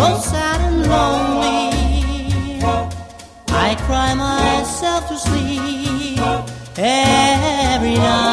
so sad and lonely. I cry myself to sleep every night.